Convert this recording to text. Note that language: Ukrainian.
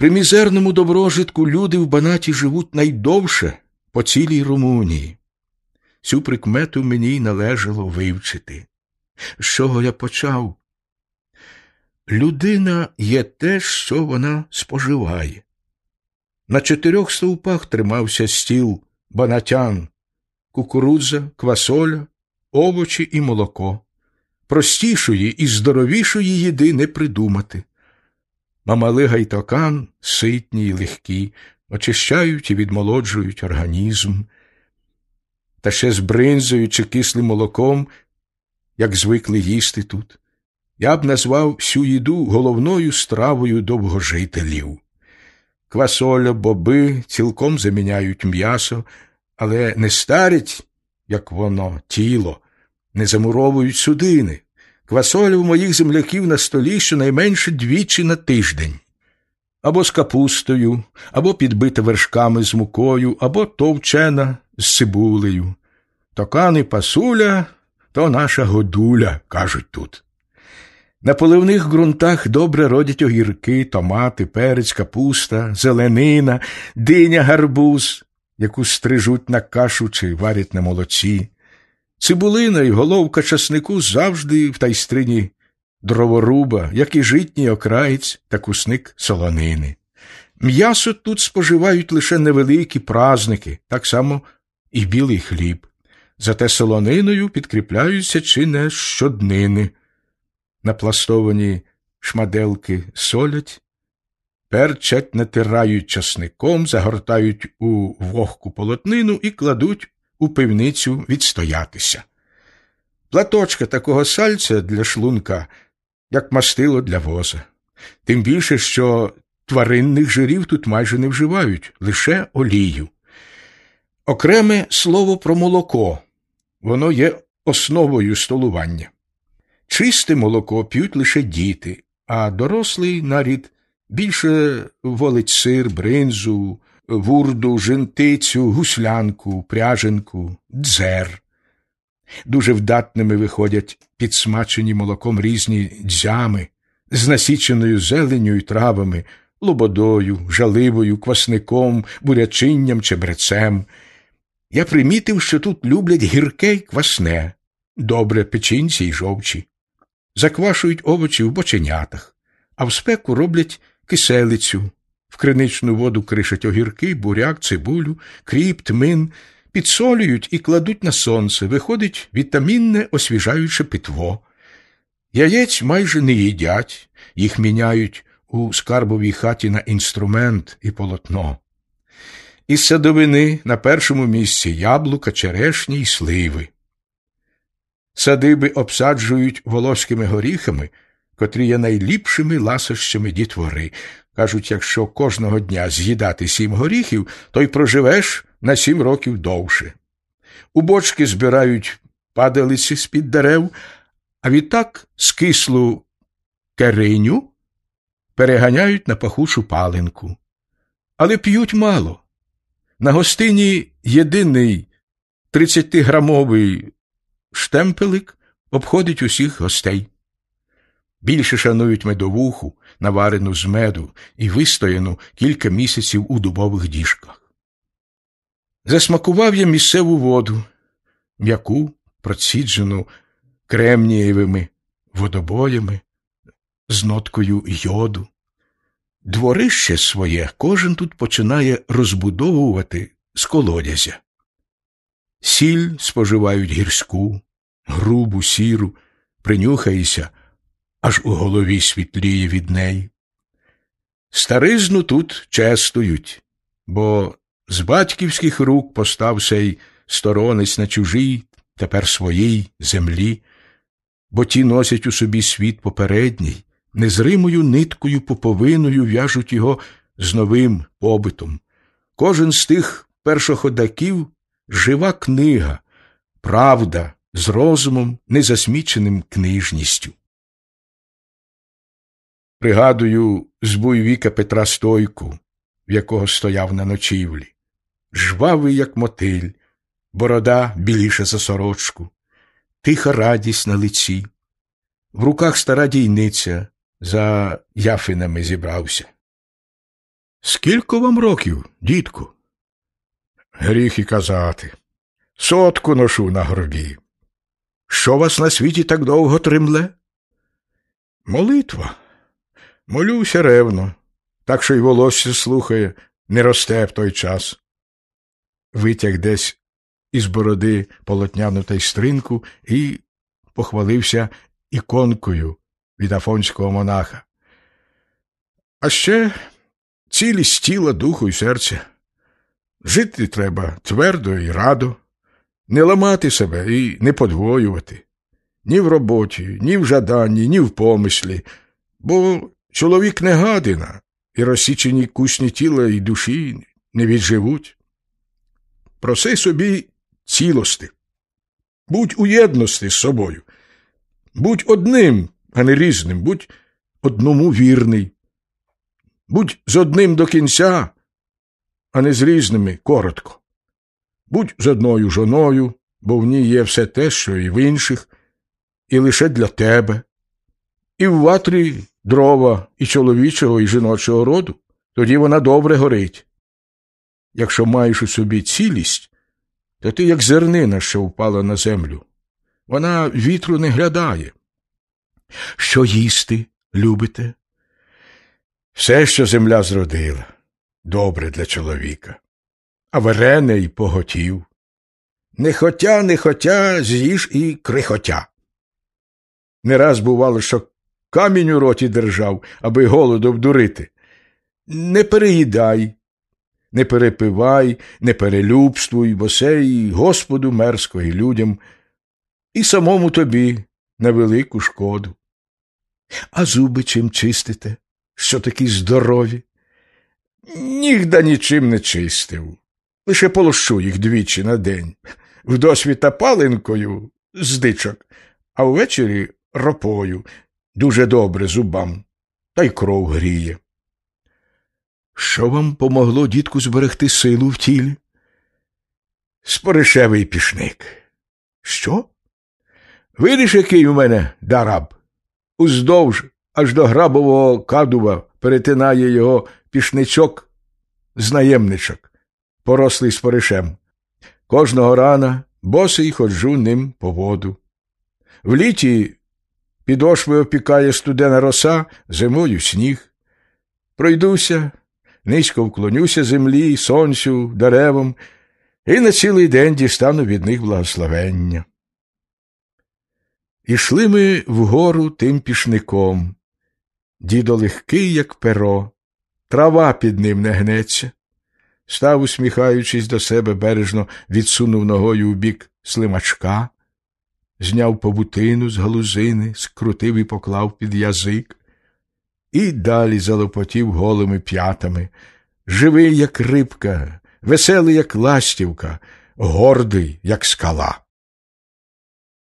При мізерному доброжитку люди в банаті живуть найдовше по цілій Румунії. Цю прикмету мені належало вивчити. З чого я почав? Людина є те, що вона споживає. На чотирьох стовпах тримався стіл банатян, кукурудза, квасоля, овочі і молоко. Простішої і здоровішої їди не придумати. Мамалига й токан ситні й легкі, очищають і відмолоджують організм. Та ще з бринзою чи кислим молоком, як звикли їсти тут, я б назвав всю їду головною стравою довгожителів. Квасоля, боби цілком заміняють м'ясо, але не старять, як воно, тіло, не замуровують судини. Квасоля в моїх земляків на столі щонайменше двічі на тиждень. Або з капустою, або підбита вершками з мукою, або товчена з цибулею. Токани пасуля то наша годуля, кажуть тут. На поливних ґрунтах добре родять огірки, томати, перець, капуста, зеленина, диня, гарбуз, яку стрижуть на кашу чи варять на молоці. Цибулина і головка часнику завжди в тайстрині дроворуба, як і житній окраєць та кусник солонини. М'ясо тут споживають лише невеликі празники, так само і білий хліб. Зате солониною підкріпляються чи не щоднини. Напластовані шмаделки солять, перчать, натирають часником, загортають у вогку полотнину і кладуть у пивницю відстоятися. Платочка такого сальця для шлунка, як мастило для воза. Тим більше, що тваринних жирів тут майже не вживають, лише олію. Окреме слово про молоко воно є основою столування. Чисте молоко п'ють лише діти, а дорослий нарід більше волить сир, бринзу, вурду, жентицю, гуслянку, пряженку, дзер. Дуже вдатними виходять підсмачені молоком різні дзями, з насіченою зеленю й травами, лободою, жаливою, квасником, бурячинням, чебрецем. Я примітив, що тут люблять гірке й квасне, добре печінці й жовчі. Заквашують овочі в боченятах, а в спеку роблять киселицю, в криничну воду кришать огірки, буряк, цибулю, кріп, тмин, підсолюють і кладуть на сонце, виходить вітамінне освіжаюче питво. Яєць майже не їдять, їх міняють у скарбовій хаті на інструмент і полотно. Із садовини на першому місці яблука, черешні й сливи. Садиби обсаджують волоськими горіхами, котрі є найліпшими ласощами дітвори. Кажуть, якщо кожного дня з'їдати сім горіхів, то й проживеш на сім років довше. У бочки збирають падалиці з-під дерев, а відтак скислу кериню переганяють на пахучу палинку. Але п'ють мало. На гостині єдиний 30-грамовий штемпелик обходить усіх гостей. Більше шанують медовуху, наварену з меду і вистояну кілька місяців у дубових діжках. Засмакував я місцеву воду, м'яку, проціджену кремнієвими водобоями, з ноткою йоду. Дворище своє кожен тут починає розбудовувати з колодязя. Сіль споживають гірську, грубу, сіру, принюхаєшся, аж у голові світліє від неї. Старизну тут честують, бо з батьківських рук постався й сторонець на чужій, тепер своїй землі, бо ті носять у собі світ попередній, незримою ниткою поповиною в'яжуть його з новим побитом. Кожен з тих першоходаків жива книга, правда з розумом, незасміченим книжністю. Пригадую збуй віка Петра Стойку, в якого стояв на ночівлі, жвавий, як мотиль, борода біліша за сорочку, тиха радість на лиці, в руках стара дійниця за яфинами зібрався. Скільки вам років, дітку? Гріх і казати. Сотку ношу на горбі. Що вас на світі так довго тримле? Молитва. Молюся ревно, так що й волосся слухає, не росте в той час. Витяг десь із бороди полотняну тайстринку і похвалився іконкою від афонського монаха. А ще цілість тіла, духу і серця. Жити треба твердо і радо, не ламати себе і не подвоювати ні в роботі, ні в жаданні, ні в помислі, бо чоловік не гадина, і розсічені кусні тіла і душі не відживуть. Проси собі цілости, будь у єдності з собою, будь одним, а не різним, будь одному вірний, будь з одним до кінця, а не з різними коротко. Будь з одною жоною, бо в ній є все те, що і в інших, і лише для тебе, і в ватрі дрова і чоловічого, і жіночого роду, тоді вона добре горить. Якщо маєш у собі цілість, то ти як зернина, що впала на землю. Вона вітру не глядає. Що їсти любите? Все, що земля зродила, добре для чоловіка, а варене й поготів. Не хотя, не хотя, з'їж і крихотя. Не раз бувало, що камінь у роті держав, аби голоду вдурити. Не переїдай, не перепивай, не перелюбствуй, бо сей Господу мерзко і людям, і самому тобі на велику шкоду. А зуби чим чистите, що такі здорові? Нігда нічим не чистив, лише полощу їх двічі на день, вдосвіта паленкою з дичок, а ввечері ропою, дуже добре зубам, та й кров гріє. Що вам помогло, дітку, зберегти силу в тілі? Споришевий пішник. Що? Видиш, який у мене дараб? Уздовж аж до грабового кадува перетинає його пішничок знаємничок, порослий споришем. Кожного рана босий ходжу ним по воду. В літі підошви опікає студена роса, зимою сніг. Пройдуся, низько вклонюся землі, сонцю, деревам, і на цілий день дістану від них благословення. Ішли ми вгору тим пішником. Дідо легкий, як перо, трава під ним не гнеться. Став, усміхаючись до себе, бережно відсунув ногою у бік слимачка, зняв побутину з галузини, скрутив і поклав під язик, і далі залопотів голими п'ятами, живий, як рибка, веселий, як ластівка, гордий, як скала.